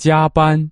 加班。